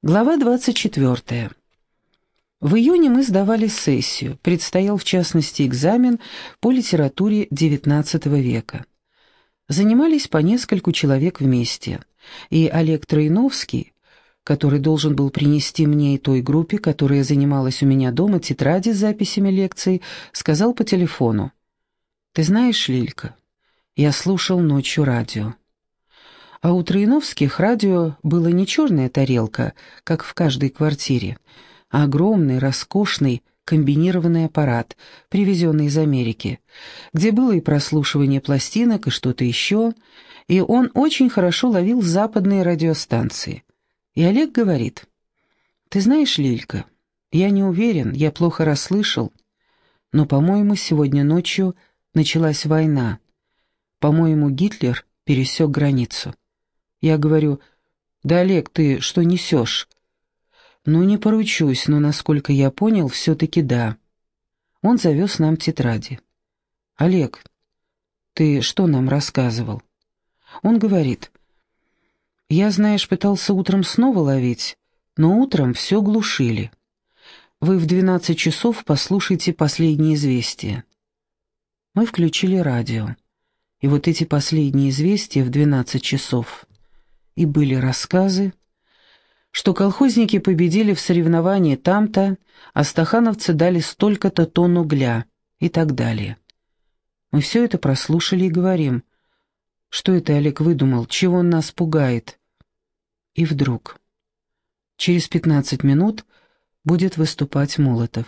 Глава 24. В июне мы сдавали сессию, предстоял в частности экзамен по литературе XIX века. Занимались по нескольку человек вместе, и Олег Троиновский, который должен был принести мне и той группе, которая занималась у меня дома, тетради с записями лекций, сказал по телефону. «Ты знаешь, Лилька, я слушал ночью радио. А у Троиновских радио было не черная тарелка, как в каждой квартире, а огромный, роскошный, комбинированный аппарат, привезенный из Америки, где было и прослушивание пластинок, и что-то еще, и он очень хорошо ловил западные радиостанции. И Олег говорит, «Ты знаешь, Лилька, я не уверен, я плохо расслышал, но, по-моему, сегодня ночью началась война. По-моему, Гитлер пересек границу». Я говорю, «Да, Олег, ты что несешь?» «Ну, не поручусь, но, насколько я понял, все-таки да». Он завез нам тетради. «Олег, ты что нам рассказывал?» Он говорит, «Я, знаешь, пытался утром снова ловить, но утром все глушили. Вы в двенадцать часов послушайте последние известия». Мы включили радио, и вот эти последние известия в двенадцать часов и были рассказы, что колхозники победили в соревновании там-то, а стахановцы дали столько-то тонн угля и так далее. Мы все это прослушали и говорим, что это Олег выдумал, чего он нас пугает. И вдруг, через пятнадцать минут будет выступать Молотов.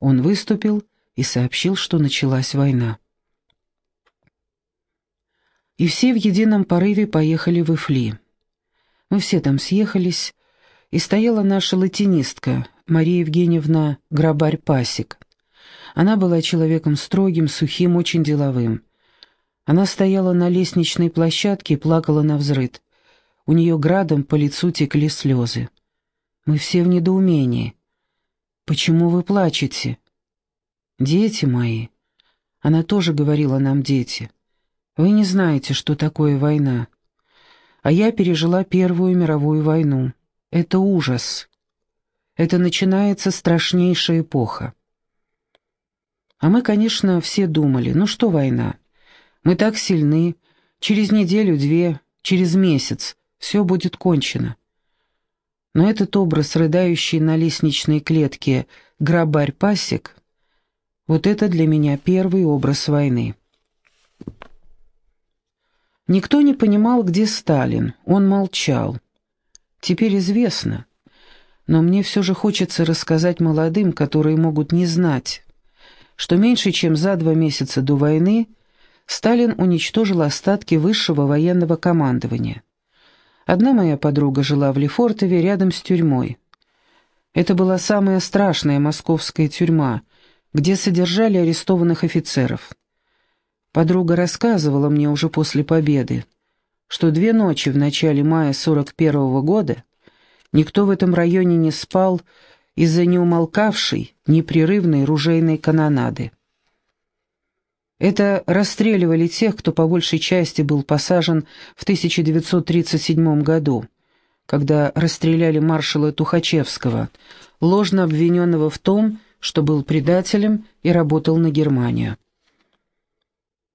Он выступил и сообщил, что началась война. И все в едином порыве поехали в Ифли. Мы все там съехались, и стояла наша латинистка, Мария Евгеньевна Грабарь-Пасик. Она была человеком строгим, сухим, очень деловым. Она стояла на лестничной площадке и плакала на взрыд. У нее градом по лицу текли слезы. Мы все в недоумении. «Почему вы плачете?» «Дети мои». Она тоже говорила нам «дети». «Вы не знаете, что такое война а я пережила Первую мировую войну. Это ужас. Это начинается страшнейшая эпоха. А мы, конечно, все думали, ну что война? Мы так сильны, через неделю-две, через месяц все будет кончено. Но этот образ, рыдающий на лестничной клетке грабарь-пасек, вот это для меня первый образ войны. Никто не понимал, где Сталин, он молчал. Теперь известно, но мне все же хочется рассказать молодым, которые могут не знать, что меньше чем за два месяца до войны Сталин уничтожил остатки высшего военного командования. Одна моя подруга жила в Лефортове рядом с тюрьмой. Это была самая страшная московская тюрьма, где содержали арестованных офицеров. Подруга рассказывала мне уже после победы, что две ночи в начале мая 41 -го года никто в этом районе не спал из-за неумолкавшей, непрерывной ружейной канонады. Это расстреливали тех, кто по большей части был посажен в 1937 году, когда расстреляли маршала Тухачевского, ложно обвиненного в том, что был предателем и работал на Германию.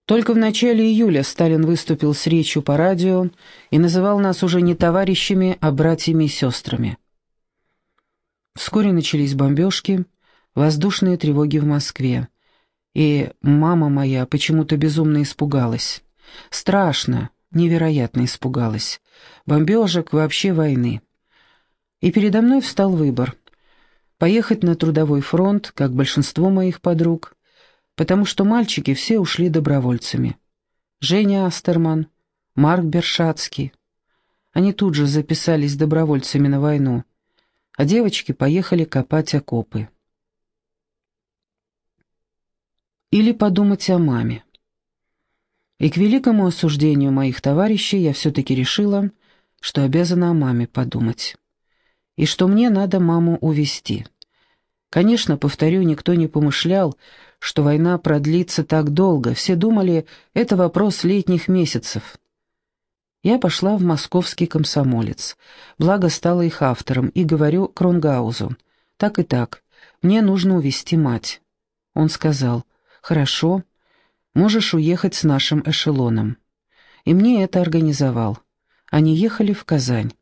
Только в начале июля Сталин выступил с речью по радио и называл нас уже не товарищами, а братьями и сестрами. Вскоре начались бомбежки, воздушные тревоги в Москве. И мама моя почему-то безумно испугалась. Страшно, невероятно испугалась. Бомбежек, вообще войны. И передо мной встал выбор. Поехать на трудовой фронт, как большинство моих подруг, потому что мальчики все ушли добровольцами. Женя Астерман, Марк Бершацкий. Они тут же записались добровольцами на войну, а девочки поехали копать окопы. Или подумать о маме. И к великому осуждению моих товарищей я все-таки решила, что обязана о маме подумать. И что мне надо маму увести. Конечно, повторю, никто не помышлял, что война продлится так долго. Все думали, это вопрос летних месяцев. Я пошла в московский комсомолец, благо стала их автором, и говорю Кронгаузу, так и так, мне нужно увезти мать. Он сказал, хорошо, можешь уехать с нашим эшелоном. И мне это организовал. Они ехали в Казань.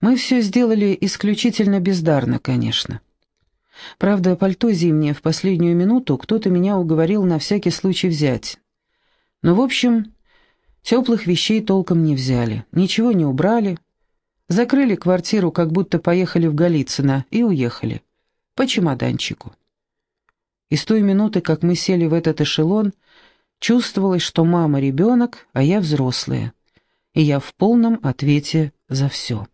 Мы все сделали исключительно бездарно, конечно. Правда, пальто зимнее в последнюю минуту кто-то меня уговорил на всякий случай взять. Но, в общем, теплых вещей толком не взяли, ничего не убрали. Закрыли квартиру, как будто поехали в Голицыно, и уехали. По чемоданчику. И с той минуты, как мы сели в этот эшелон, чувствовалось, что мама ребенок, а я взрослая. И я в полном ответе за все.